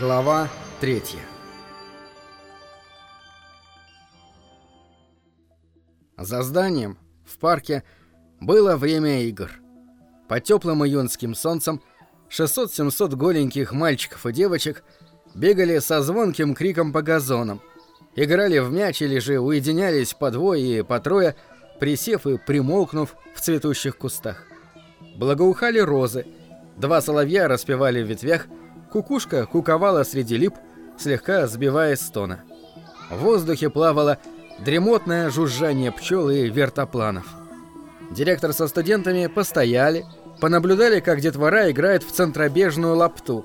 Глава 3 За зданием, в парке, было время игр. По теплым июньским солнцем 600-700 голеньких мальчиков и девочек бегали со звонким криком по газонам, играли в мяч или же уединялись по двое и по трое, присев и примолкнув в цветущих кустах. Благоухали розы, два соловья распевали в ветвях, кукушка куковала среди лип, слегка сбиваясь с тона. В воздухе плавало дремотное жужжание пчел и вертопланов. Директор со студентами постояли, понаблюдали, как детвора играет в центробежную лапту.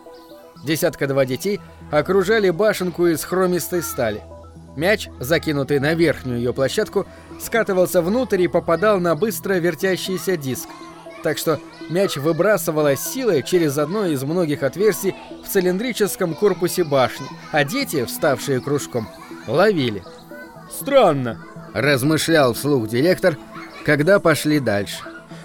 Десятка-два детей окружали башенку из хромистой стали. Мяч, закинутый на верхнюю ее площадку, скатывался внутрь и попадал на быстро вертящийся диск. Так что мяч выбрасывало силой через одно из многих отверстий в цилиндрическом корпусе башни, а дети, вставшие кружком, ловили. «Странно», — размышлял вслух директор, когда пошли дальше.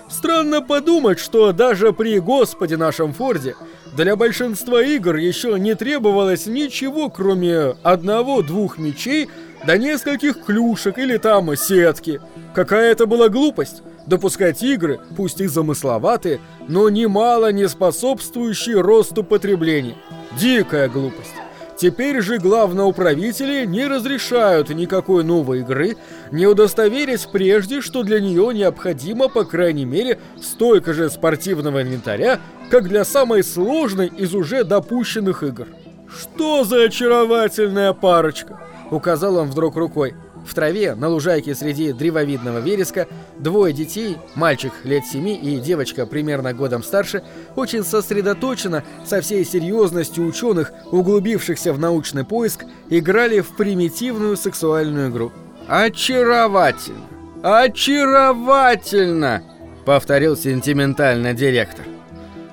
«Странно подумать, что даже при Господе нашем Форде для большинства игр еще не требовалось ничего, кроме одного-двух мечей да нескольких клюшек или там сетки. Какая это была глупость!» Допускать игры, пусть и замысловатые, но немало не способствующие росту потребления. Дикая глупость. Теперь же главноуправители не разрешают никакой новой игры, не удостоверясь прежде, что для нее необходимо, по крайней мере, столько же спортивного инвентаря, как для самой сложной из уже допущенных игр. «Что за очаровательная парочка!» — указал он вдруг рукой. В траве, на лужайке среди древовидного вереска, двое детей, мальчик лет семи и девочка примерно годом старше, очень сосредоточенно, со всей серьезностью ученых, углубившихся в научный поиск, играли в примитивную сексуальную игру. «Очаровательно! Очаровательно!» — повторил сентиментально директор.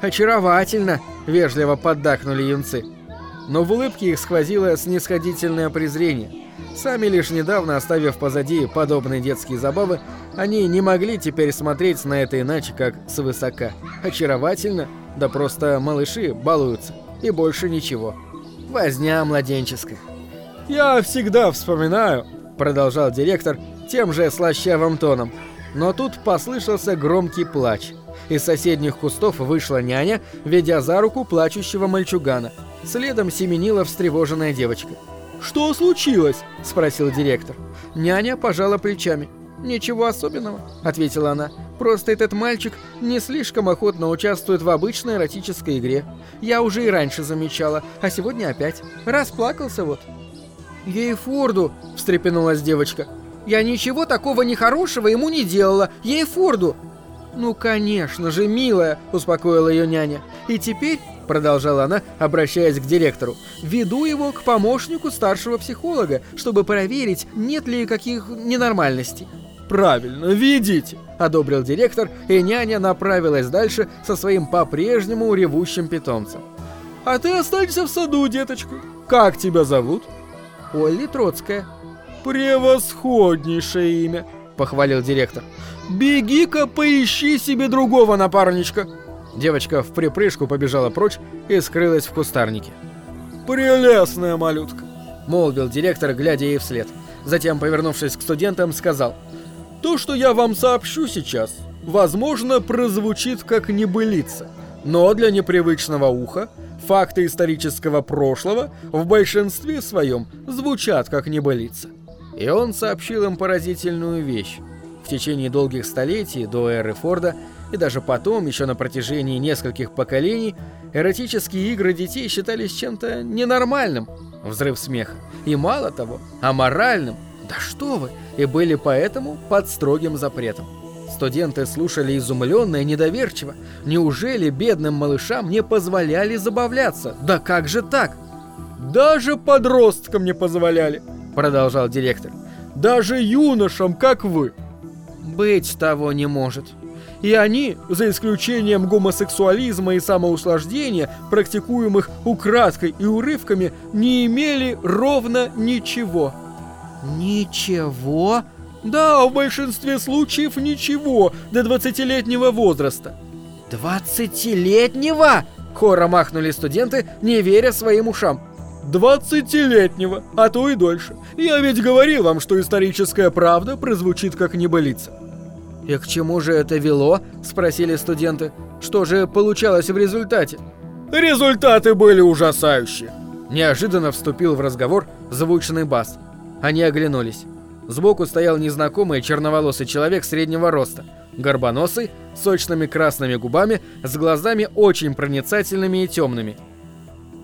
«Очаровательно!» — вежливо поддакнули юнцы. Но в улыбке их сквозило снисходительное презрение. Сами лишь недавно оставив позади подобные детские забавы, они не могли теперь смотреть на это иначе, как свысока. Очаровательно, да просто малыши балуются. И больше ничего. Возня младенческая. «Я всегда вспоминаю», — продолжал директор тем же слащавым тоном. Но тут послышался громкий плач. Из соседних кустов вышла няня, ведя за руку плачущего мальчугана. Следом семенила встревоженная девочка. «Что случилось?» – спросил директор. Няня пожала плечами. «Ничего особенного», — ответила она. «Просто этот мальчик не слишком охотно участвует в обычной эротической игре. Я уже и раньше замечала, а сегодня опять. Расплакался вот». «Ей Форду!» — встрепенулась девочка. «Я ничего такого нехорошего ему не делала! Ей Форду!» «Ну, конечно же, милая!» — успокоила ее няня. «И теперь продолжала она, обращаясь к директору, веду его к помощнику старшего психолога, чтобы проверить, нет ли каких ненормальностей. «Правильно, ведите!» – одобрил директор, и няня направилась дальше со своим по-прежнему ревущим питомцем. «А ты останься в саду, деточка. Как тебя зовут?» «Олли Троцкая». «Превосходнейшее имя!» – похвалил директор. «Беги-ка поищи себе другого напарничка!» Девочка в припрыжку побежала прочь и скрылась в кустарнике. «Прелестная малютка!» — молвил директор, глядя ей вслед. Затем, повернувшись к студентам, сказал. «То, что я вам сообщу сейчас, возможно, прозвучит как небылица, но для непривычного уха факты исторического прошлого в большинстве своем звучат как небылица». И он сообщил им поразительную вещь. В течение долгих столетий до эры Форда и даже потом, еще на протяжении нескольких поколений, эротические игры детей считались чем-то ненормальным. Взрыв смеха. И мало того, аморальным. Да что вы! И были поэтому под строгим запретом. Студенты слушали изумленно и недоверчиво. Неужели бедным малышам не позволяли забавляться? Да как же так? Даже подросткам не позволяли, продолжал директор. Даже юношам, как вы. Быть того не может, и они, за исключением гомосексуализма и самоуслаждения, практикуемых украдкой и урывками, не имели ровно ничего. Ничего? Да, в большинстве случаев ничего, до 20-летнего возраста. «Двадцатилетнего?» Хором махнули студенты, не веря своим ушам. «Двадцатилетнего, а то и дольше. Я ведь говорил вам, что историческая правда прозвучит как небылица». «И к чему же это вело?» – спросили студенты. «Что же получалось в результате?» «Результаты были ужасающие!» Неожиданно вступил в разговор звучный бас. Они оглянулись. Сбоку стоял незнакомый черноволосый человек среднего роста, горбоносый, сочными красными губами, с глазами очень проницательными и темными.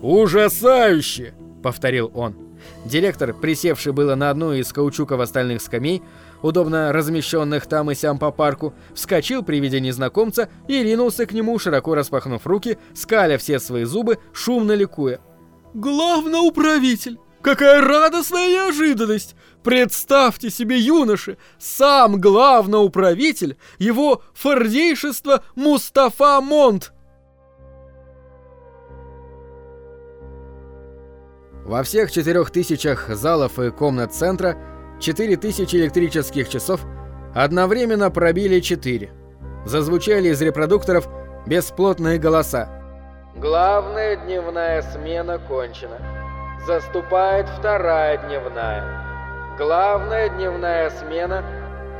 «Ужасающе!» — повторил он. Директор, присевший было на одну из каучуково-стальных скамей, удобно размещенных там и сям по парку, вскочил при виде незнакомца и ринулся к нему, широко распахнув руки, скаля все свои зубы, шумно ликуя. «Главноуправитель! Какая радостная неожиданность! Представьте себе, юноши, сам главноуправитель, его фордейшество Мустафа Монт!» Во всех четырех тысячах залов и комнат центра четыре тысячи электрических часов одновременно пробили четыре. Зазвучали из репродукторов бесплотные голоса. Главная дневная смена кончена. Заступает вторая дневная. Главная дневная смена...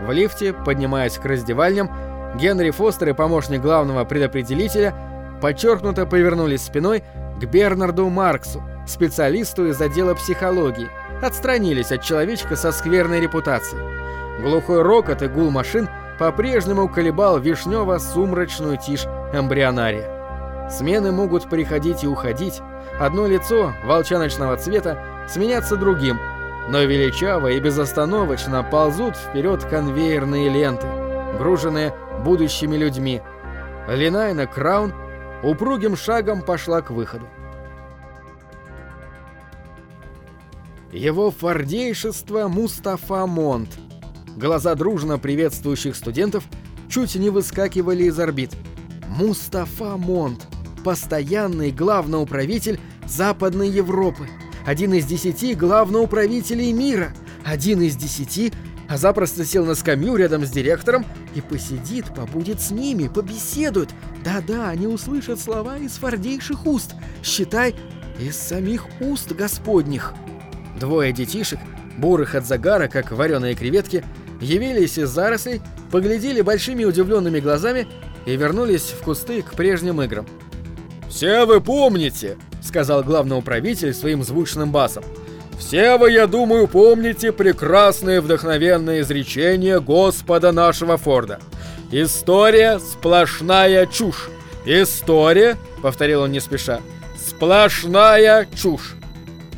В лифте, поднимаясь к раздевальням, Генри Фостер и помощник главного предопределителя подчеркнуто повернулись спиной к Бернарду Марксу, специалисту из отдела психологии, отстранились от человечка со скверной репутацией. Глухой рокот и гул машин по-прежнему колебал вишнево-сумрачную тишь эмбрионария. Смены могут приходить и уходить, одно лицо волчаночного цвета сменяться другим, но величаво и безостановочно ползут вперед конвейерные ленты, груженные будущими людьми. Линайна Краун упругим шагом пошла к выходу. Его фордейшество Мустафа Монт. Глаза дружно приветствующих студентов чуть не выскакивали из орбит. Мустафа Монт. Постоянный главноуправитель Западной Европы. Один из десяти главноуправителей мира. Один из десяти, а запросто сел на скамью рядом с директором и посидит, побудет с ними, побеседует. Да-да, они услышат слова из фордейших уст. Считай, из самих уст господних. Двое детишек, бурых от загара, как вареные креветки, явились из зарослей, поглядели большими удивленными глазами и вернулись в кусты к прежним играм. «Все вы помните», — сказал главный управитель своим звучным басом, «все вы, я думаю, помните прекрасные вдохновенные изречения Господа нашего Форда. История — сплошная чушь. История, — повторил он не спеша, — сплошная чушь.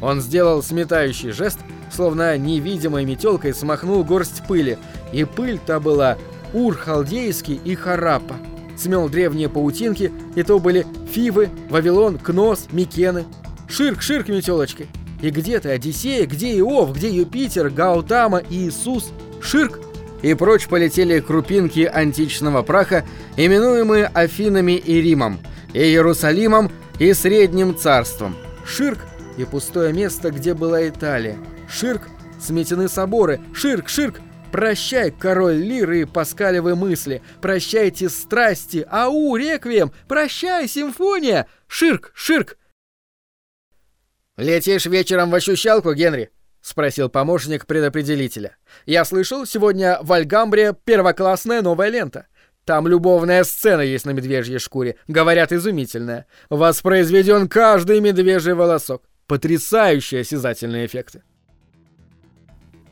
Он сделал сметающий жест, словно невидимой метелкой смахнул горсть пыли, и пыль-то была Ур-Халдейский и Харапа. Смел древние паутинки, и то были Фивы, Вавилон, Кнос, Микены. Ширк, ширк, метелочки. И где ты, Одиссея, где Иов, где Юпитер, Гаутама, Иисус? Ширк! И прочь полетели крупинки античного праха, именуемые Афинами и Римом, и Иерусалимом, и Средним Царством. Ширк и пустое место, где была Италия. Ширк, сметены соборы, ширк, ширк, Прощай, король лиры и паскалевы мысли. Прощайте страсти. Ау, реквием. Прощай, симфония. Ширк, ширк. Летишь вечером в ощущалку, Генри? Спросил помощник предопределителя. Я слышал, сегодня в Альгамбре первоклассная новая лента. Там любовная сцена есть на медвежьей шкуре. Говорят, изумительная. Воспроизведен каждый медвежий волосок. Потрясающие осязательные эффекты.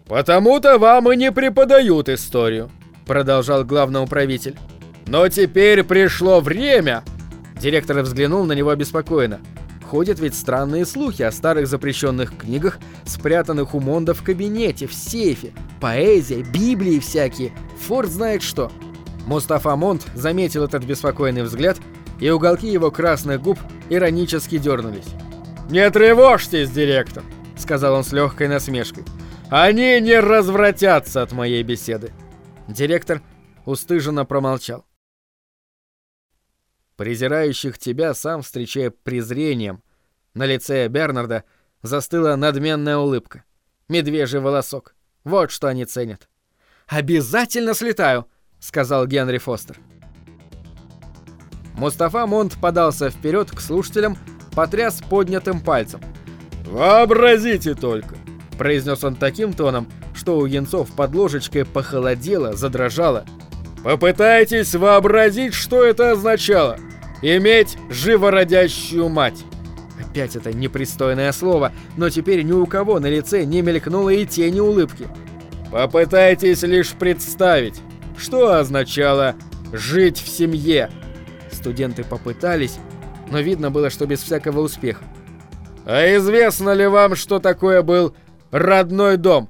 «Потому-то вам и не преподают историю», — продолжал главный управитель. «Но теперь пришло время!» Директор взглянул на него обеспокоенно. Ходят ведь странные слухи о старых запрещенных книгах, спрятанных у Монда в кабинете, в сейфе. Поэзия, Библии всякие. Форд знает что. Мустафа Монд заметил этот беспокойный взгляд, и уголки его красных губ иронически дернулись. «Не тревожьтесь, директор», — сказал он с легкой насмешкой. «Они не развратятся от моей беседы». Директор устыженно промолчал. Презирающих тебя сам встречая презрением. На лице Бернарда застыла надменная улыбка. Медвежий волосок. Вот что они ценят. «Обязательно слетаю!» — сказал Генри Фостер. Мустафа Монт подался вперед к слушателям, потряс поднятым пальцем. «Вообразите только!» – произнес он таким тоном, что у янцов под ложечкой похолодело, задрожало. «Попытайтесь вообразить, что это означало. Иметь живородящую мать!» Опять это непристойное слово, но теперь ни у кого на лице не мелькнуло и тени улыбки. Попытайтесь лишь представить, что означало «жить в семье». Студенты попытались, но видно было, что без всякого успеха. «А известно ли вам, что такое был родной дом?»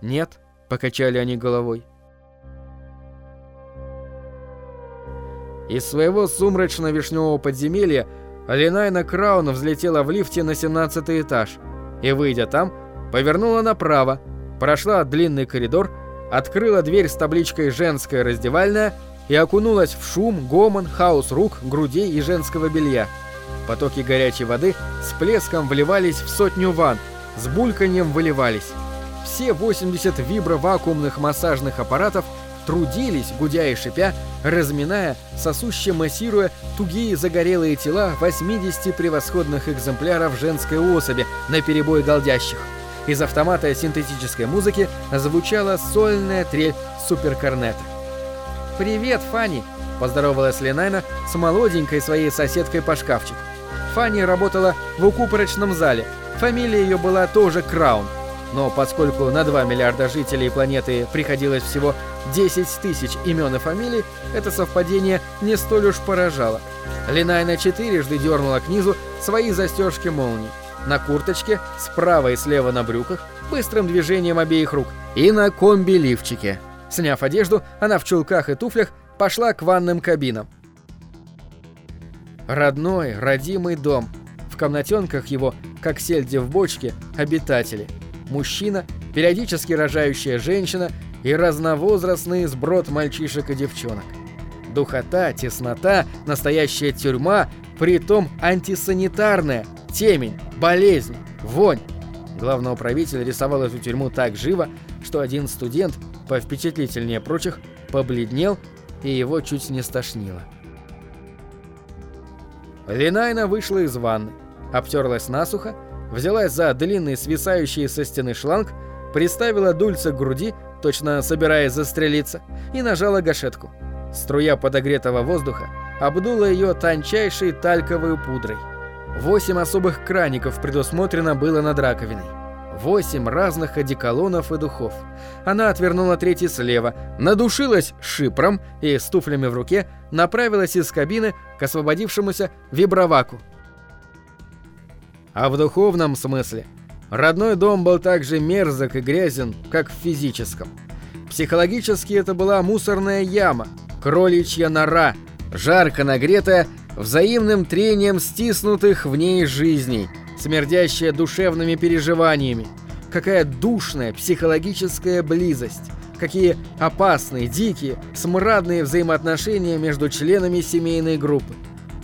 «Нет», — покачали они головой. Из своего сумрачно-вишневого подземелья Алинайна Краун взлетела в лифте на 17 этаж и, выйдя там, повернула направо, прошла длинный коридор, открыла дверь с табличкой «Женская раздевальная» и окунулась в шум, гомон, хаос рук, грудей и женского белья. Потоки горячей воды с плеском вливались в сотню ванн, с бульканьем выливались. Все 80 вибро-вакуумных массажных аппаратов трудились, гудя и шипя, разминая, сосуще массируя тугие загорелые тела 80 превосходных экземпляров женской особи на перебой голдящих. Из автомата синтетической музыки звучала сольная трель суперкорнета. «Привет, Фанни!» – поздоровалась Ленайна с молоденькой своей соседкой по шкафчику. Фанни работала в укупорочном зале. Фамилия ее была тоже Краун. Но поскольку на 2 миллиарда жителей планеты приходилось всего 10 тысяч имен и фамилий, это совпадение не столь уж поражало. Линайна четырежды дернула к низу свои застежки молний. На курточке, справа и слева на брюках, быстрым движением обеих рук, и на комби-лифчике. Сняв одежду, она в чулках и туфлях пошла к ванным кабинам. Родной, родимый дом. В комнатенках его, как сельди в бочке, обитатели. Мужчина, периодически рожающая женщина и разновозрастный сброд мальчишек и девчонок. Духота, теснота, настоящая тюрьма, притом антисанитарная, темень, болезнь, вонь. Главный управитель рисовал эту тюрьму так живо, что один студент, повпечатлительнее прочих, побледнел и его чуть не стошнило. Линайна вышла из ванны, обтерлась насухо, взялась за длинный свисающий со стены шланг, приставила дульце к груди, точно собираясь застрелиться, и нажала гашетку. Струя подогретого воздуха обдула ее тончайшей тальковой пудрой. Восемь особых краников предусмотрено было над раковиной. Восемь разных одеколонов и духов. Она отвернула третий слева, надушилась шипром и с туфлями в руке направилась из кабины к освободившемуся виброваку. А в духовном смысле родной дом был так же мерзок и грязен, как в физическом. Психологически это была мусорная яма, кроличья нора, жарко нагретая взаимным трением стиснутых в ней жизней, смердящая душевными переживаниями. Какая душная психологическая близость. Какие опасные, дикие, смрадные взаимоотношения между членами семейной группы.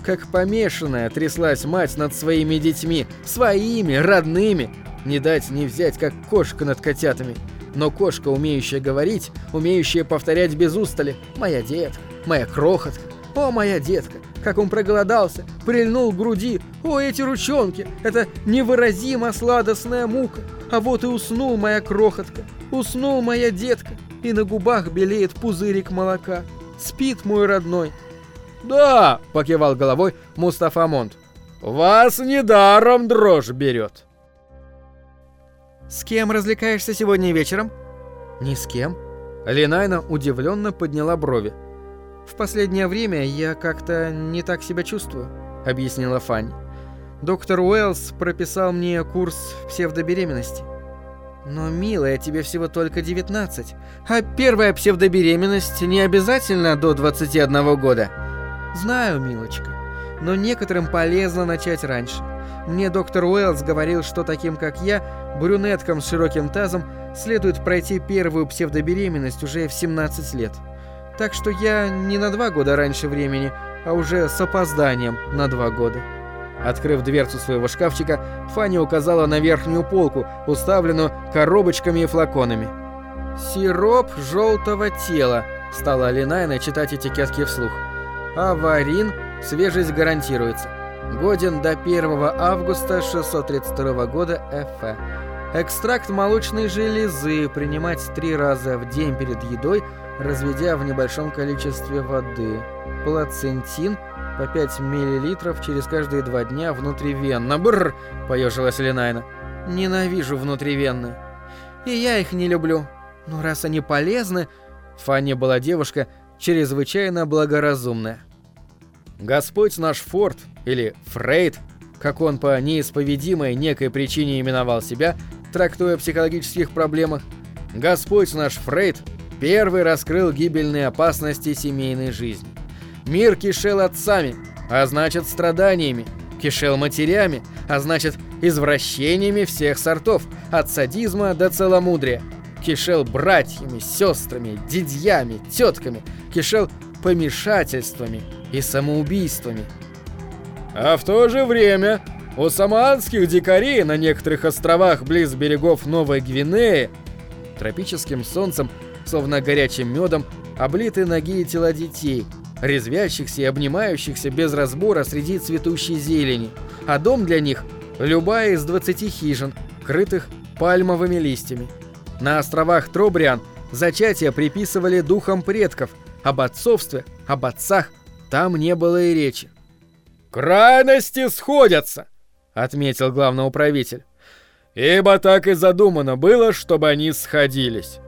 Как помешанная тряслась мать над своими детьми, своими, родными. Не дать не взять, как кошка над котятами. Но кошка, умеющая говорить, умеющая повторять без устали «Моя детка, моя крохотка, о, моя детка, как он проголодался, прильнул к груди. О, эти ручонки! Это невыразимо сладостная мука. А вот и уснул моя крохотка. Уснул моя детка. И на губах белеет пузырик молока. Спит мой родной. «Да!» — покивал головой Мустафа Монт. «Вас недаром дрожь берет!» «С кем развлекаешься сегодня вечером?» «Ни с кем». Линайна удивленно подняла брови. «В последнее время я как-то не так себя чувствую», — объяснила Фанни. «Доктор Уэллс прописал мне курс псевдобеременности». «Но, милая, тебе всего только 19, а первая псевдобеременность не обязательно до 21 года». «Знаю, милочка, но некоторым полезно начать раньше. Мне доктор Уэллс говорил, что таким, как я, брюнеткам с широким тазом, следует пройти первую псевдобеременность уже в 17 лет». Так что я не на два года раньше времени, а уже с опозданием на два года. Открыв дверцу своего шкафчика, Фанни указала на верхнюю полку, уставленную коробочками и флаконами. «Сироп желтого тела», — стала Линайна читать этикетки вслух. Аварин, свежесть гарантируется. Годен до 1 августа 632 года ФФ. Экстракт молочной железы принимать три раза в день перед едой, разведя в небольшом количестве воды. Плацентин по 5 мл через каждые два дня внутривенно. Бррр, поежилась Ленайна. Ненавижу внутривенные. И я их не люблю. Но раз они полезны... Фанни была девушка чрезвычайно благоразумная. Господь наш Форд, или Фрейд, как он по неисповедимой некой причине именовал себя, трактуя о психологических проблемах, Господь наш Фрейд первый раскрыл гибельные опасности семейной жизни. Мир кишел отцами, а значит страданиями, кишел матерями, а значит извращениями всех сортов, от садизма до целомудрия. Кишел братьями, сестрами, дядьями, тетками, кишел помешательствами и самоубийствами. А в то же время у самоанских дикарей на некоторых островах близ берегов Новой Гвинеи тропическим солнцем, словно горячим медом, облиты ноги и тела детей, резвящихся и обнимающихся без разбора среди цветущей зелени, а дом для них – любая из 20 хижин, крытых пальмовыми листьями. На островах Тробриан зачатие приписывали духам предков, об отцовстве, об отцах там не было и речи. «Крайности сходятся!» — отметил главный управитель. «Ибо так и задумано было, чтобы они сходились».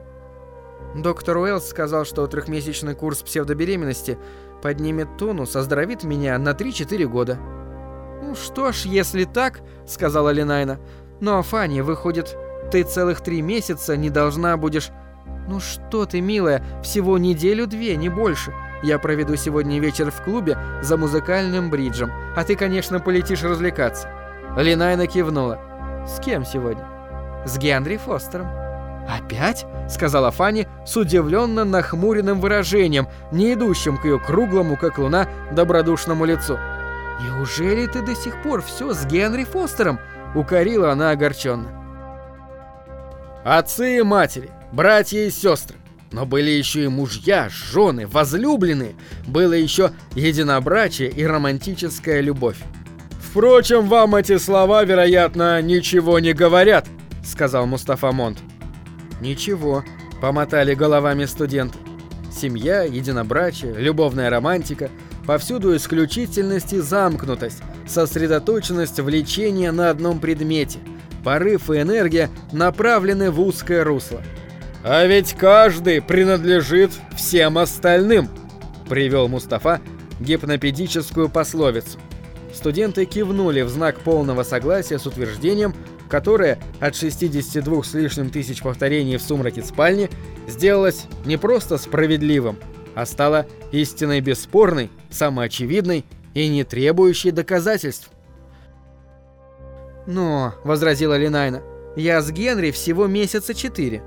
Доктор Уэллс сказал, что трехмесячный курс псевдобеременности поднимет тонус, оздоровит меня на 3-4 года. «Ну что ж, если так», — сказала Ленайна. «Но, Фанни, выходит, ты целых три месяца не должна будешь...» «Ну что ты, милая, всего неделю-две, не больше. Я проведу сегодня вечер в клубе за музыкальным бриджем, а ты, конечно, полетишь развлекаться». Ленайна кивнула. «С кем сегодня?» «С Генри Фостером». «Опять?» — сказала Фанни с удивленно нахмуренным выражением, не идущим к ее круглому, как луна, добродушному лицу. «Неужели ты до сих пор все с Генри Фостером?» — укорила она огорченно. Отцы и матери, братья и сестры. Но были еще и мужья, жены, возлюбленные. Было еще единобрачие и романтическая любовь. «Впрочем, вам эти слова, вероятно, ничего не говорят», — сказал Мустафа Монт. «Ничего», — помотали головами студенты. Семья, единобрачие, любовная романтика, повсюду исключительность и замкнутость, сосредоточенность влечения на одном предмете, порыв и энергия направлены в узкое русло. «А ведь каждый принадлежит всем остальным», — привел Мустафа гипнопедическую пословицу. Студенты кивнули в знак полного согласия с утверждением, которое от 62 с лишним тысяч повторений в сумраке спальни сделалось не просто справедливым, а стало истиной бесспорной, самоочевидной и не требующей доказательств. «Но», — возразила Линайна, — «я с Генри всего месяца четыре».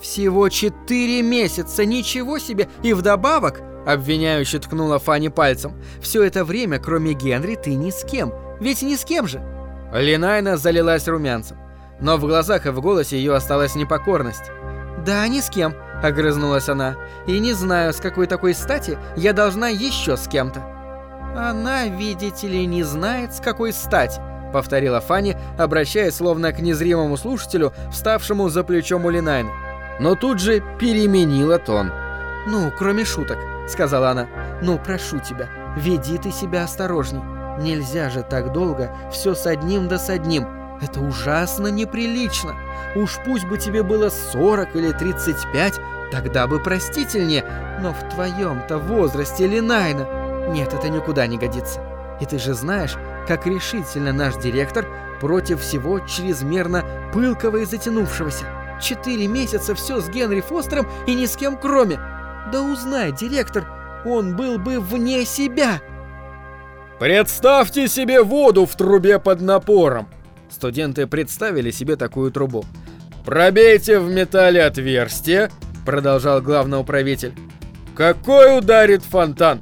«Всего четыре месяца, ничего себе! И вдобавок!» — обвиняюще ткнула Фанни пальцем. «Все это время, кроме Генри, ты ни с кем. Ведь ни с кем же!» Линайна залилась румянцем. Но в глазах и в голосе ее осталась непокорность. «Да, ни с кем», — огрызнулась она. «И не знаю, с какой такой стати я должна еще с кем-то». «Она, видите ли, не знает, с какой стати», — повторила Фанни, обращаясь словно к незримому слушателю, вставшему за плечом у Линайна но тут же переменила тон. «Ну, кроме шуток», — сказала она. «Ну, прошу тебя, веди ты себя осторожней. Нельзя же так долго все с одним да с одним. Это ужасно неприлично. Уж пусть бы тебе было 40 или 35, тогда бы простительнее. Но в твоем-то возрасте, Линайна... Нет, это никуда не годится. И ты же знаешь, как решительно наш директор против всего чрезмерно пылкого и затянувшегося. Четыре месяца все с Генри Фостером и ни с кем кроме. Да узнай, директор, он был бы вне себя. Представьте себе воду в трубе под напором. Студенты представили себе такую трубу. Пробейте в металле отверстие, продолжал главный управитель. Какой ударит фонтан?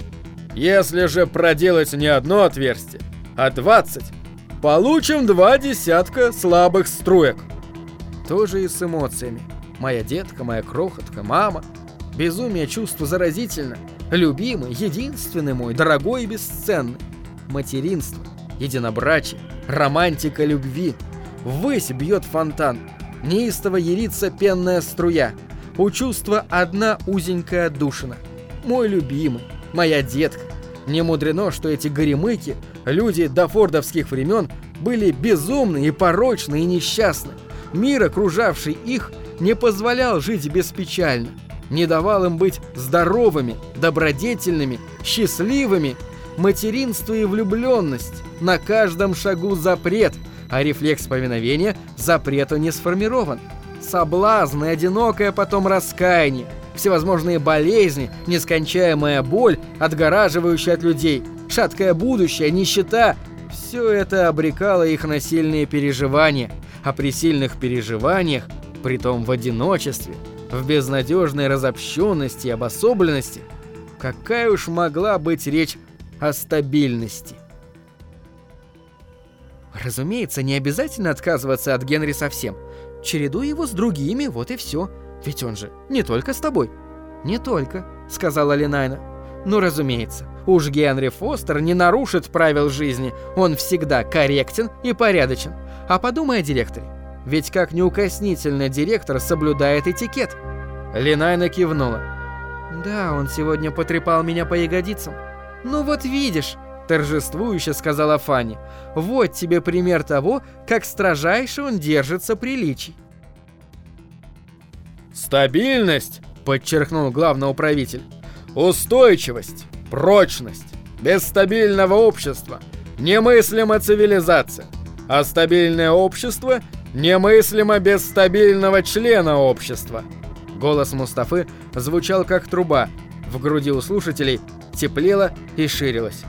Если же проделать не одно отверстие, а двадцать, получим два десятка слабых струек. Тоже и с эмоциями. Моя детка, моя крохотка, мама. Безумие чувства заразительно. Любимый, единственный мой, дорогой и бесценный. Материнство, единобрачие, романтика любви. Ввысь бьет фонтан. Неистово ярится пенная струя. У чувства одна узенькая отдушина. Мой любимый, моя детка. Не мудрено, что эти горемыки, люди до фордовских времен, были безумны и порочны и несчастны. Мир, окружавший их, не позволял жить беспечально, не давал им быть здоровыми, добродетельными, счастливыми. Материнство и влюбленность, на каждом шагу запрет, а рефлекс повиновения запрету не сформирован. Соблазн и одинокое потом раскаяние, всевозможные болезни, нескончаемая боль, отгораживающая от людей, шаткое будущее, нищета – все это обрекало их на сильные переживания, а при сильных переживаниях, притом в одиночестве, в безнадежной разобщенности и обособленности, какая уж могла быть речь о стабильности. Разумеется, не обязательно отказываться от Генри совсем. Чередуй его с другими, вот и все. Ведь он же не только с тобой. Не только, сказала Линайна. Ну, разумеется, уж Генри Фостер не нарушит правил жизни. Он всегда корректен и порядочен. А подумай о директоре. Ведь как неукоснительно директор соблюдает этикет. Линайна кивнула. Да, он сегодня потрепал меня по ягодицам. Ну вот видишь, торжествующе сказала Фанни. Вот тебе пример того, как строжайше он держится приличий. Стабильность, подчеркнул главный управитель. Устойчивость, прочность. Без стабильного общества немыслима цивилизация, а стабильное общество немыслимо без стабильного члена общества. Голос Мустафы звучал как труба. В груди у слушателей теплело и ширилось.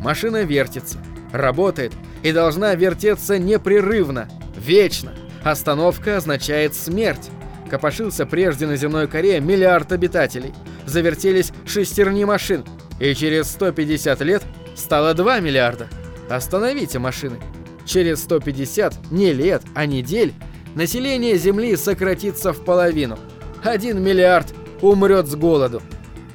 Машина вертится, работает и должна вертеться непрерывно, вечно. Остановка означает смерть. Копошился прежде на земной коре миллиард обитателей. Завертелись шестерни машин. И через 150 лет стало 2 миллиарда. Остановите машины. Через 150, не лет, а недель, население Земли сократится в половину. 1 миллиард умрет с голоду.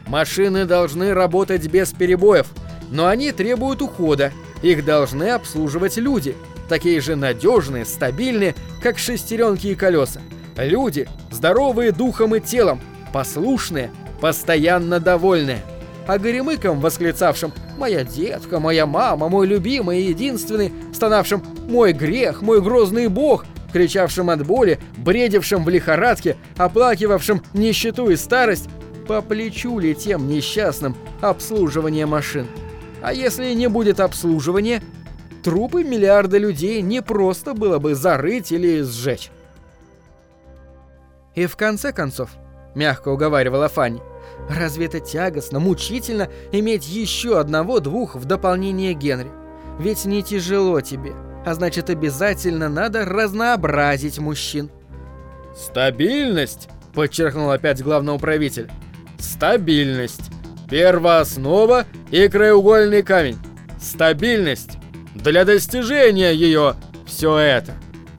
Машины должны работать без перебоев, но они требуют ухода. Их должны обслуживать люди, такие же надежные, стабильные, как шестеренки и колеса. Люди, здоровые духом и телом, послушные, постоянно довольные. А горемыкам, восклицавшим «Моя детка, моя мама, мой любимый и единственный», стонавшим «Мой грех, мой грозный бог», кричавшим от боли, бредившим в лихорадке, оплакивавшим нищету и старость, по плечу ли тем несчастным обслуживание машин. А если не будет обслуживания, трупы миллиарда людей не просто было бы зарыть или сжечь. И в конце концов, мягко уговаривала Фанни, разве это тягостно, мучительно иметь еще одного-двух в дополнение Генри? Ведь не тяжело тебе, а значит обязательно надо разнообразить мужчин. «Стабильность!» – подчеркнул опять главный управитель. «Стабильность! Первооснова и краеугольный камень! Стабильность! Для достижения ее все это!»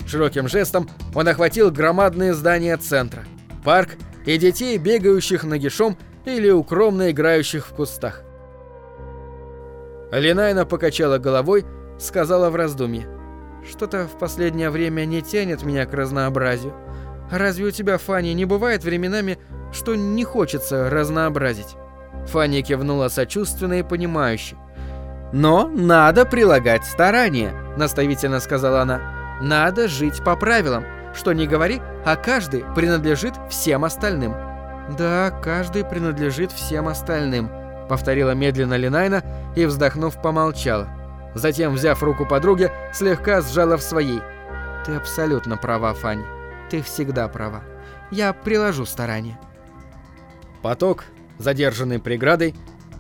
Широким жестом он охватил громадные здания центра, парк и детей, бегающих нагишом или укромно играющих в кустах. Линайна покачала головой, сказала в раздумье. «Что-то в последнее время не тянет меня к разнообразию. Разве у тебя, Фанни, не бывает временами, что не хочется разнообразить?» Фанни кивнула сочувственно и понимающе. «Но надо прилагать старания», — наставительно сказала она. Надо жить по правилам. Что не говори, а каждый принадлежит всем остальным. Да, каждый принадлежит всем остальным, повторила медленно Линайна и, вздохнув, помолчала. Затем, взяв руку подруги, слегка сжала в своей. Ты абсолютно права, Фанни. Ты всегда права. Я приложу старания. Поток, задержанный преградой,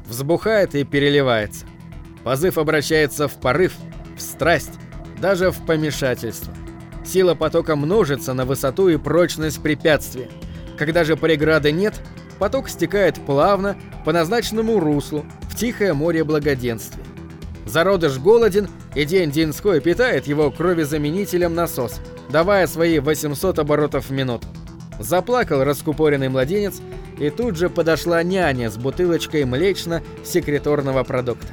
взбухает и переливается. Позыв обращается в порыв, в страсть, даже в помешательство. Сила потока множится на высоту и прочность препятствия. Когда же преграды нет, поток стекает плавно по назначенному руслу в тихое море благоденствия. Зародыш голоден, и день Динской питает его кровезаменителем насос, давая свои 800 оборотов в минуту. Заплакал раскупоренный младенец, и тут же подошла няня с бутылочкой млечно-секреторного продукта.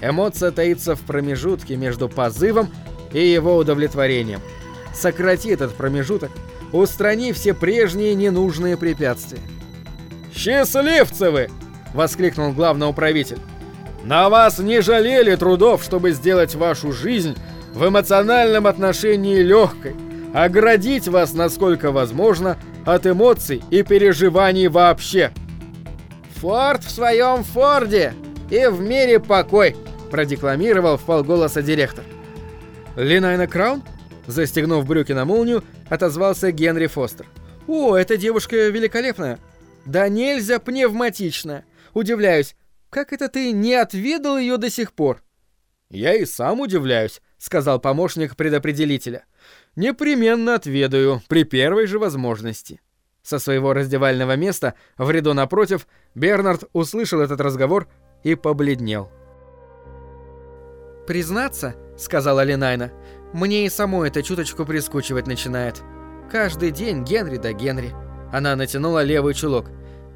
Эмоция таится в промежутке между позывом и его удовлетворением. Сократи этот промежуток, устрани все прежние ненужные препятствия. «Счастливцы вы!» — воскликнул главный управитель. «На вас не жалели трудов, чтобы сделать вашу жизнь в эмоциональном отношении легкой, оградить вас, насколько возможно, от эмоций и переживаний вообще». «Форд в своем Форде и в мире покой», — продекламировал полголоса директор. «Линайна Краун?» Застегнув брюки на молнию, отозвался Генри Фостер. «О, эта девушка великолепная!» «Да нельзя пневматичная! Удивляюсь, как это ты не отведал ее до сих пор?» «Я и сам удивляюсь», — сказал помощник предопределителя. «Непременно отведаю, при первой же возможности». Со своего раздевального места, в ряду напротив, Бернард услышал этот разговор и побледнел. «Признаться», — сказала Линайна, — мне и самой это чуточку прискучивать начинает. Каждый день Генри да Генри. Она натянула левый чулок.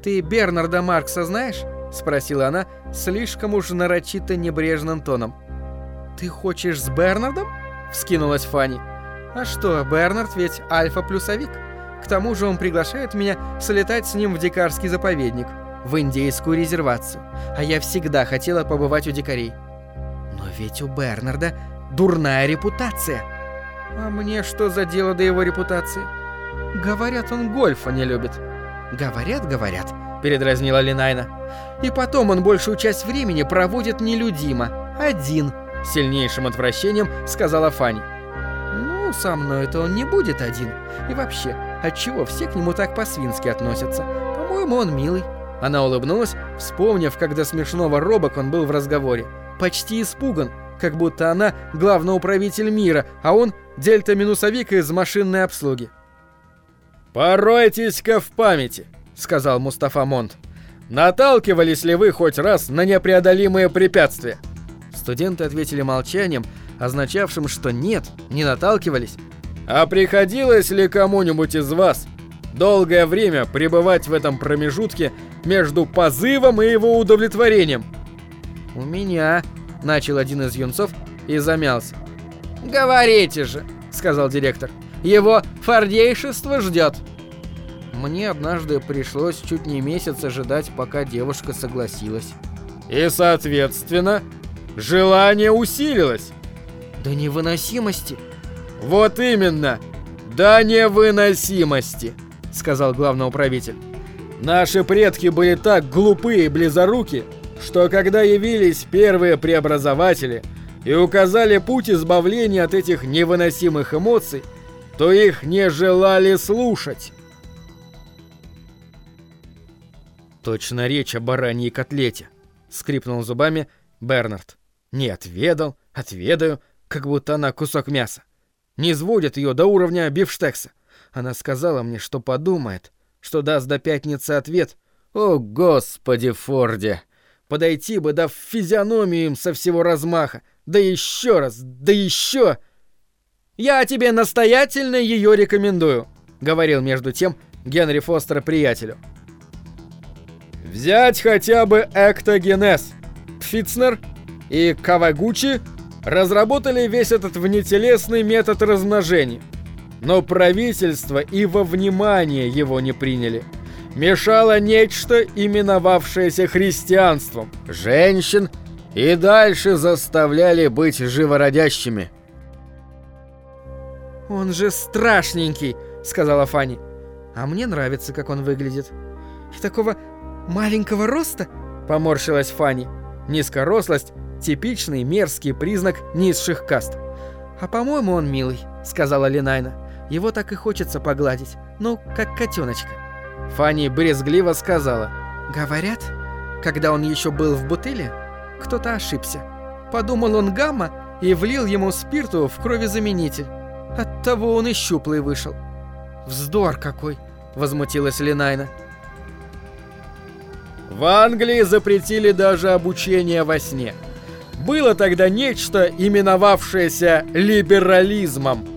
«Ты Бернарда Маркса знаешь?» — спросила она слишком уж нарочито небрежным тоном. «Ты хочешь с Бернардом?» — вскинулась Фанни. «А что, Бернард ведь альфа-плюсовик. К тому же он приглашает меня слетать с ним в дикарский заповедник, в индейскую резервацию. А я всегда хотела побывать у дикарей. Но ведь у Бернарда дурная репутация. А мне что за дело до его репутации? Говорят, он гольфа не любит. Говорят, говорят, передразнила Линайна. И потом он большую часть времени проводит нелюдимо, один. Сильнейшим отвращением сказала Фанни. Ну, со мной-то он не будет один. И вообще, отчего все к нему так по-свински относятся? По-моему, он милый. Она улыбнулась, вспомнив, как до смешного робок он был в разговоре. Почти испуган, как будто она главный управитель мира, а он дельта-минусовик из машинной обслуги. «Поройтесь-ка в памяти», — сказал Мустафа Монт. «Наталкивались ли вы хоть раз на непреодолимые препятствия?» Студенты ответили молчанием, означавшим, что нет, не наталкивались. «А приходилось ли кому-нибудь из вас долгое время пребывать в этом промежутке между позывом и его удовлетворением?» «У меня», Начал один из юнцов и замялся. «Говорите же», — сказал директор. «Его фордейшество ждет». Мне однажды пришлось чуть не месяц ожидать, пока девушка согласилась. «И, соответственно, желание усилилось». «До невыносимости». «Вот именно, до невыносимости», — сказал главный управитель. «Наши предки были так глупы и близоруки, что когда явились первые преобразователи и указали путь избавления от этих невыносимых эмоций, то их не желали слушать. Точно речь о бараньей котлете, скрипнул зубами Бернард. Не отведал, отведаю, как будто она кусок мяса. Не сводит ее до уровня бифштекса. Она сказала мне, что подумает, что даст до пятницы ответ. О, господи, Форде! Подойти бы, да в физиономию им со всего размаха. Да еще раз, да еще. Я тебе настоятельно ее рекомендую, говорил между тем Генри Фостер приятелю. Взять хотя бы эктогенез. Пфицнер и Кавагучи разработали весь этот внетелесный метод размножения. Но правительство и во внимание его не приняли мешало нечто, именовавшееся христианством. Женщин и дальше заставляли быть живородящими. «Он же страшненький», — сказала Фанни. «А мне нравится, как он выглядит». «И такого маленького роста?» — поморщилась Фанни. Низкорослость — типичный мерзкий признак низших каст. «А по-моему, он милый», — сказала Линайна. «Его так и хочется погладить. Ну, как котеночка». Фанни брезгливо сказала. «Говорят, когда он еще был в бутыле, кто-то ошибся. Подумал он гамма и влил ему спирту в кровезаменитель. Оттого он и щуплый вышел». «Вздор какой!» — возмутилась Линайна. В Англии запретили даже обучение во сне. Было тогда нечто, именовавшееся либерализмом.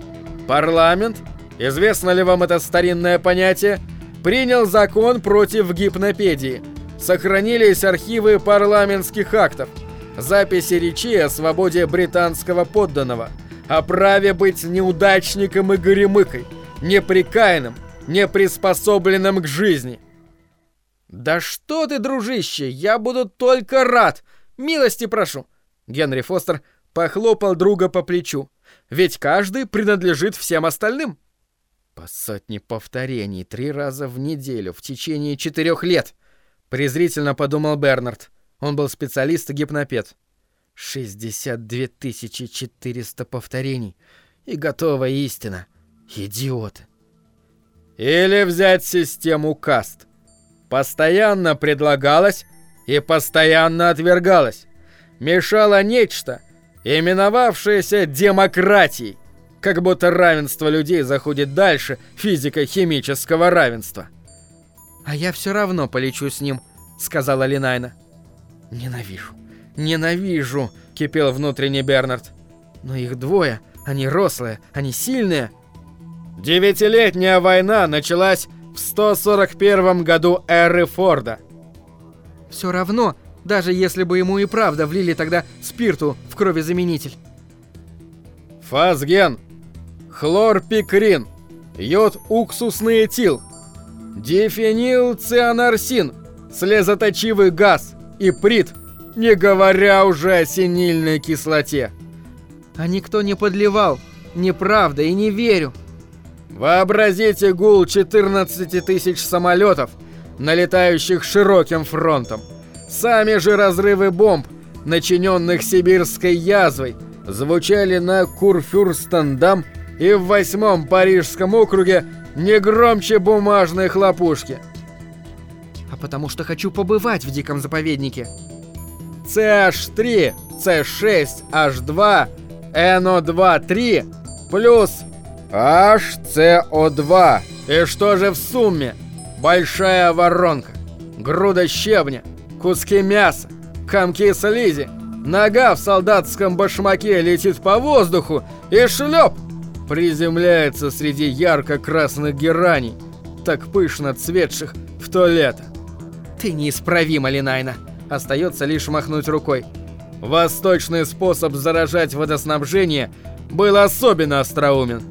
Парламент, известно ли вам это старинное понятие, Принял закон против гипнопедии. Сохранились архивы парламентских актов. Записи речей о свободе британского подданного. О праве быть неудачником и горемыкой. Неприкаянным, неприспособленным к жизни. «Да что ты, дружище, я буду только рад! Милости прошу!» Генри Фостер похлопал друга по плечу. «Ведь каждый принадлежит всем остальным!» По сотне повторений три раза в неделю в течение четырех лет, презрительно подумал Бернард. Он был специалист и гипнопед. 62 400 повторений. И готова истина. Идиоты. Или взять систему каст. Постоянно предлагалось и постоянно отвергалось. Мешало нечто, именовавшееся демократией как будто равенство людей заходит дальше физико-химического равенства. «А я все равно полечу с ним», — сказала Линайна. «Ненавижу, ненавижу», — кипел внутренний Бернард. «Но их двое, они рослые, они сильные». Девятилетняя война началась в 141 году эры Форда. «Все равно, даже если бы ему и правда влили тогда спирту в кровезаменитель». «Фазген хлорпикрин, йод-уксусный этил, дифенилцеанарсин, слезоточивый газ, и прит, не говоря уже о синильной кислоте. А никто не подливал, неправда и не верю. Вообразите гул 14 тысяч самолетов, налетающих широким фронтом. Сами же разрывы бомб, начиненных сибирской язвой, звучали на Курфюрстендам и в восьмом Парижском округе не громче бумажной хлопушки. А потому что хочу побывать в диком заповеднике. CH3, C6, H2, NO2, 3 плюс HCO2. И что же в сумме? Большая воронка, груда щебня, куски мяса, комки слизи, нога в солдатском башмаке летит по воздуху и шлеп приземляется среди ярко-красных гераний, так пышно цветших в то лето. Ты неисправима, Линайна. Остается лишь махнуть рукой. Восточный способ заражать водоснабжение был особенно остроумен.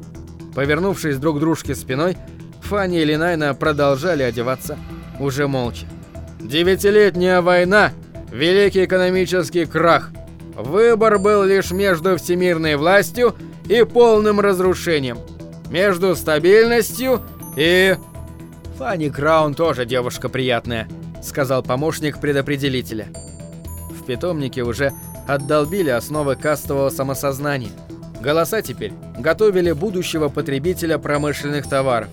Повернувшись друг к дружке спиной, Фанни и Линайна продолжали одеваться, уже молча. Девятилетняя война, великий экономический крах. Выбор был лишь между всемирной властью и полным разрушением. Между стабильностью и... Фанни Краун тоже девушка приятная, сказал помощник предопределителя. В питомнике уже отдолбили основы кастового самосознания. Голоса теперь готовили будущего потребителя промышленных товаров.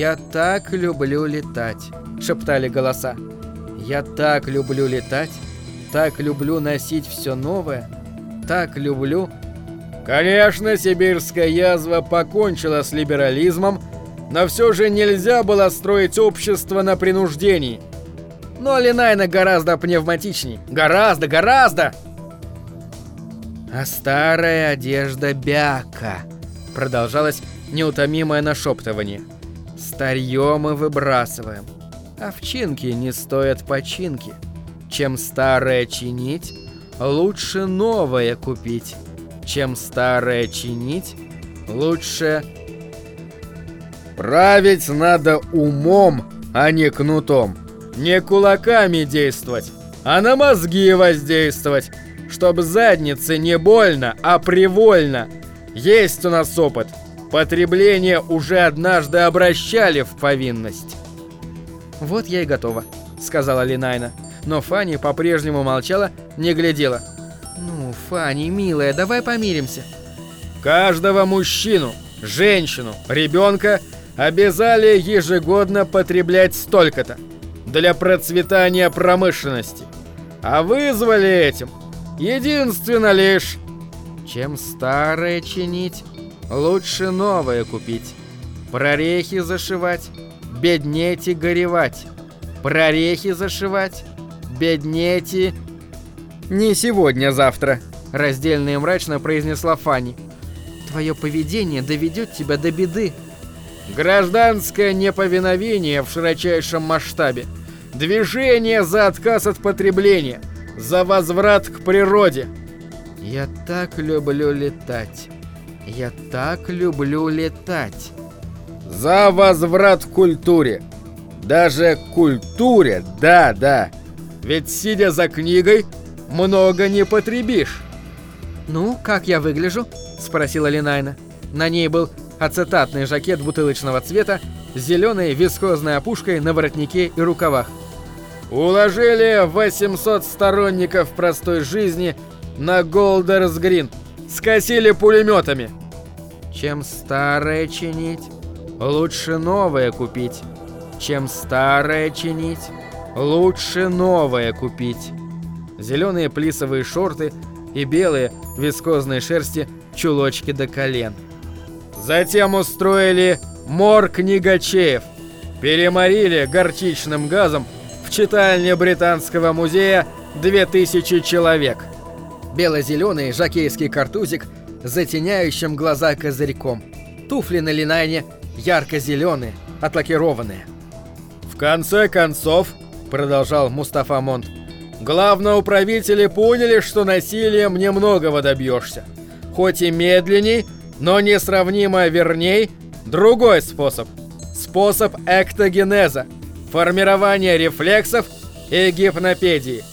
«Я так люблю летать», — шептали голоса. «Я так люблю летать, так люблю носить все новое, так люблю Конечно, сибирская язва покончила с либерализмом, но все же нельзя было строить общество на принуждении. Но Линайна гораздо пневматичней. Гораздо, гораздо! А старая одежда бяка. Продолжалось неутомимое нашептывание. Старье мы выбрасываем. Овчинки не стоят починки. Чем старое чинить, лучше новое купить. Чем старое чинить, лучше... Править надо умом, а не кнутом. Не кулаками действовать, а на мозги воздействовать, чтобы заднице не больно, а привольно. Есть у нас опыт. Потребление уже однажды обращали в повинность. «Вот я и готова», — сказала Линайна. Но Фанни по-прежнему молчала, не глядела. «Ну, Фанни, милая, давай помиримся». Каждого мужчину, женщину, ребенка обязали ежегодно потреблять столько-то для процветания промышленности. А вызвали этим единственно лишь... Чем старое чинить, лучше новое купить. Прорехи зашивать, беднеть и горевать. Прорехи зашивать, беднеть и «Не сегодня, завтра», — раздельно и мрачно произнесла Фанни. «Твое поведение доведет тебя до беды». Гражданское неповиновение в широчайшем масштабе. Движение за отказ от потребления. За возврат к природе. Я так люблю летать. Я так люблю летать. За возврат к культуре. Даже к культуре, да-да. Ведь сидя за книгой, много не потребишь. «Ну, как я выгляжу?» – спросила Линайна. На ней был ацетатный жакет бутылочного цвета с зеленой вискозной опушкой на воротнике и рукавах. Уложили 800 сторонников простой жизни на Голдерс Грин. Скосили пулеметами. Чем старое чинить, лучше новое купить. Чем старое чинить, лучше новое купить. Зеленые плисовые шорты и белые вискозные шерсти чулочки до колен. Затем устроили мор книгачеев. Переморили горчичным газом в читальне Британского музея 2000 человек. Бело-зеленый жакейский картузик затеняющим глаза козырьком. Туфли на линайне ярко-зеленые, отлакированные. В конце концов, продолжал Мустафа Монт, главноуправители поняли, что насилием немногого добьешься. Хоть и медленней, но несравнимо верней, другой способ. Способ эктогенеза – формирование рефлексов и гипнопедии.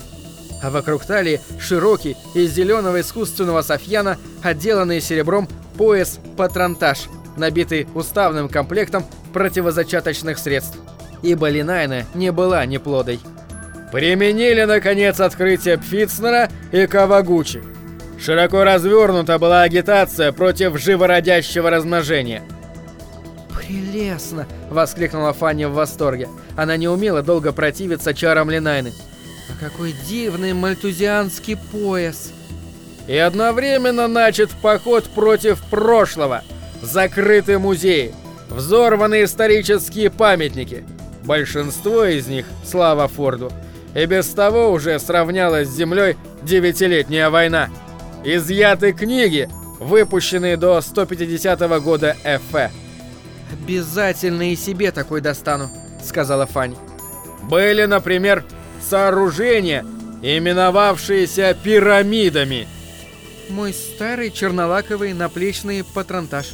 А вокруг талии широкий из зеленого искусственного софьяна, отделанный серебром пояс-патронтаж, набитый уставным комплектом противозачаточных средств. Ибо Линайна не была неплодой. Применили, наконец, открытие Пфицнера и Кавагучи. Широко развернута была агитация против живородящего размножения – «Прелестно!» — воскликнула Фанни в восторге. Она не умела долго противиться чарам Линайны. «А какой дивный мальтузианский пояс!» И одновременно начат поход против прошлого. Закрыты музеи, взорваны исторические памятники. Большинство из них, слава Форду, и без того уже сравнялась с землей девятилетняя война. Изъяты книги, выпущенные до 150 -го года Ф.Э. «Обязательно и себе такой достану», — сказала Фанни. «Были, например, сооружения, именовавшиеся пирамидами». Мой старый чернолаковый наплечный патронтаж.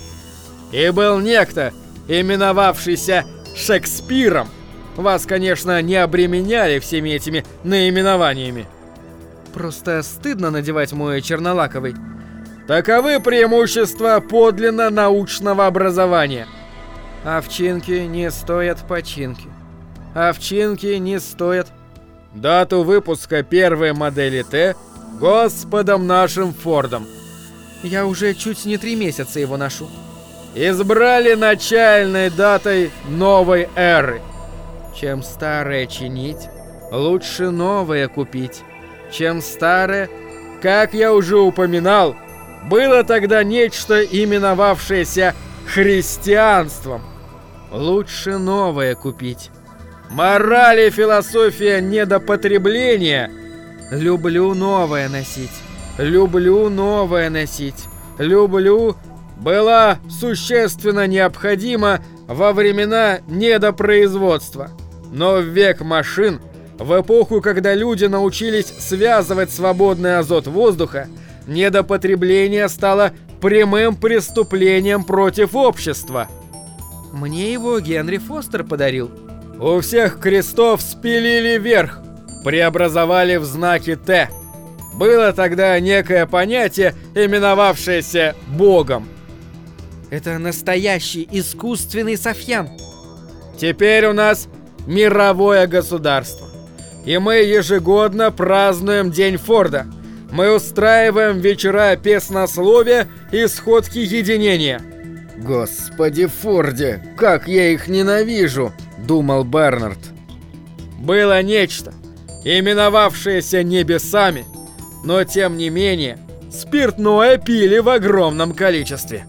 И был некто, именовавшийся Шекспиром. Вас, конечно, не обременяли всеми этими наименованиями. Просто стыдно надевать мой чернолаковый. Таковы преимущества подлинно научного образования – Овчинки не стоят починки. Овчинки не стоят... Дату выпуска первой модели Т господом нашим Фордом. Я уже чуть не три месяца его ношу. Избрали начальной датой новой эры. Чем старое чинить, лучше новое купить. Чем старое, как я уже упоминал, было тогда нечто, именовавшееся христианством. Лучше новое купить. Мораль и философия недопотребления. Люблю новое носить. Люблю новое носить. Люблю... Была существенно необходима во времена недопроизводства. Но в век машин, в эпоху, когда люди научились связывать свободный азот воздуха, недопотребление стало прямым преступлением против общества. Мне его Генри Фостер подарил. У всех крестов спилили вверх, преобразовали в знаки Т. Было тогда некое понятие, именовавшееся Богом. Это настоящий искусственный Софьян. Теперь у нас мировое государство. И мы ежегодно празднуем День Форда. Мы устраиваем вечера песнословия и сходки единения – «Господи, Форди, как я их ненавижу!» – думал Бернард. «Было нечто, именовавшееся небесами, но тем не менее спиртное пили в огромном количестве.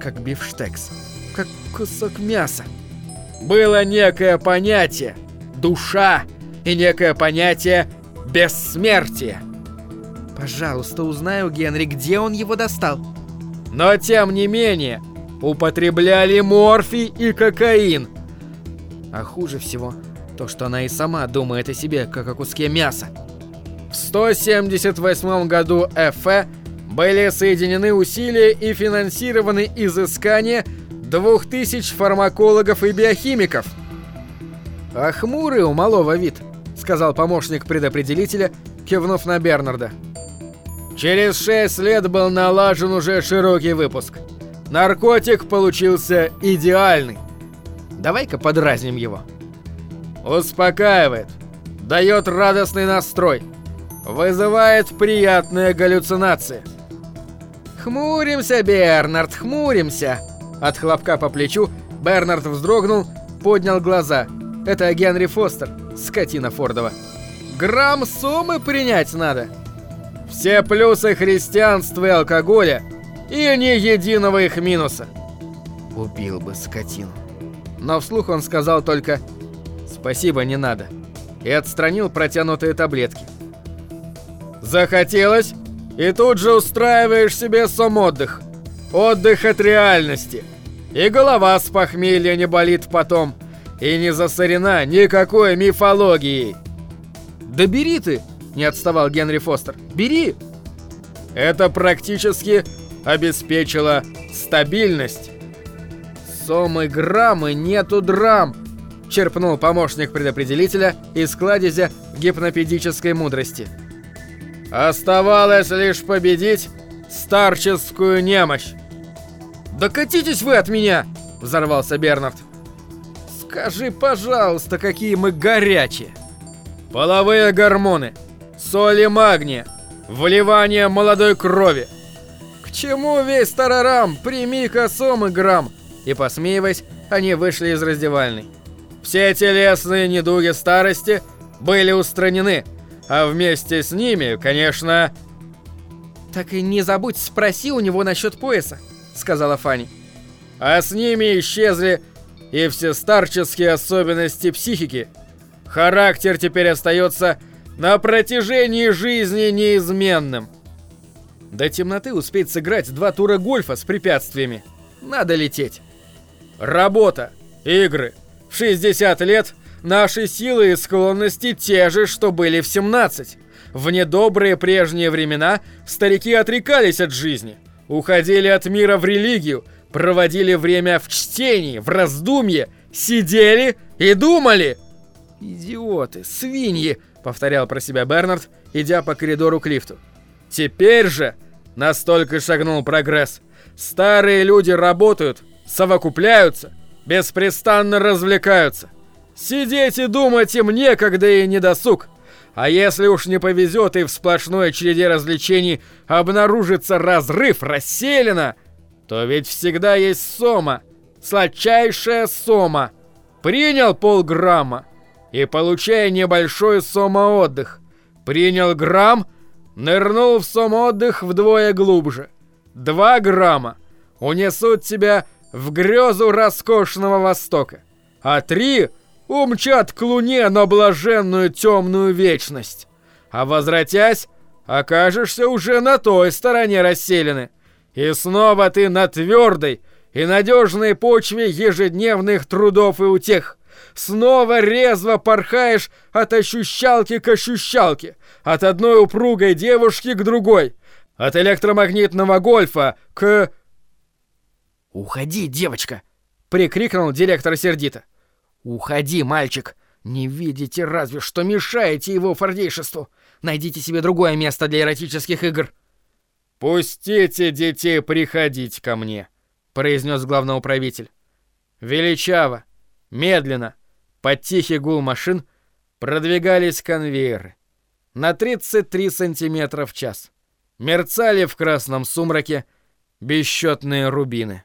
Как бифштекс, как кусок мяса. Было некое понятие – душа, и некое понятие – бессмертие. Пожалуйста, узнаю Генри, где он его достал. Но тем не менее, употребляли морфий и кокаин. А хуже всего то, что она и сама думает о себе, как о куске мяса. В 178 году Эфе были соединены усилия и финансированы изыскания 2000 фармакологов и биохимиков. «А хмурый у малого вид», — сказал помощник предопределителя, кивнув на Бернарда. Через шесть лет был налажен уже широкий выпуск. Наркотик получился идеальный. Давай-ка подразним его. Успокаивает, дает радостный настрой, вызывает приятные галлюцинации. «Хмуримся, Бернард, хмуримся!» От хлопка по плечу Бернард вздрогнул, поднял глаза. Это Генри Фостер, скотина Фордова. «Грамм суммы принять надо!» Все плюсы христианства и алкоголя, и ни единого их минуса. Убил бы скотину. Но вслух он сказал только «Спасибо, не надо» и отстранил протянутые таблетки. Захотелось? И тут же устраиваешь себе сом отдых. Отдых от реальности. И голова с похмелья не болит потом. И не засорена никакой мифологией. Да бери ты, не отставал Генри Фостер. Бери. Это практически обеспечило стабильность. Сомы граммы нету драм, черпнул помощник предопределителя из кладезя гипнопедической мудрости. Оставалось лишь победить старческую немощь. «Да катитесь вы от меня!» — взорвался Бернард. «Скажи, пожалуйста, какие мы горячие!» «Половые гормоны, соли магния, вливание молодой крови!» «К чему весь тарарам? Прими-ка сомы грамм!» И посмеиваясь, они вышли из раздевальной. Все телесные недуги старости были устранены, а вместе с ними, конечно... «Так и не забудь, спроси у него насчет пояса», — сказала Фанни. «А с ними исчезли и все старческие особенности психики. Характер теперь остается на протяжении жизни неизменным». До темноты успеть сыграть два тура гольфа с препятствиями. Надо лететь. Работа, игры. В 60 лет Наши силы и склонности те же, что были в 17. В недобрые прежние времена старики отрекались от жизни, уходили от мира в религию, проводили время в чтении, в раздумье, сидели и думали. «Идиоты, свиньи!» — повторял про себя Бернард, идя по коридору к лифту. «Теперь же!» — настолько шагнул прогресс. «Старые люди работают, совокупляются, беспрестанно развлекаются». Сидеть и думать им некогда и не досуг. А если уж не повезет и в сплошной череде развлечений обнаружится разрыв, расселена, то ведь всегда есть сома, сладчайшая сома. Принял полграмма и получая небольшой сома-отдых. Принял грамм, нырнул в сома-отдых вдвое глубже. Два грамма унесут тебя в грезу роскошного Востока. А три умчат к луне на блаженную темную вечность. А возвратясь, окажешься уже на той стороне расселены. И снова ты на твердой и надежной почве ежедневных трудов и утех. Снова резво порхаешь от ощущалки к ощущалке, от одной упругой девушки к другой, от электромагнитного гольфа к... «Уходи, девочка!» — прикрикнул директор сердито. «Уходи, мальчик! Не видите разве, что мешаете его фордейшеству! Найдите себе другое место для эротических игр!» «Пустите детей приходить ко мне», — произнес главноуправитель. Величаво, медленно, под тихий гул машин продвигались конвейеры. На 33 сантиметра в час. Мерцали в красном сумраке бесчетные рубины.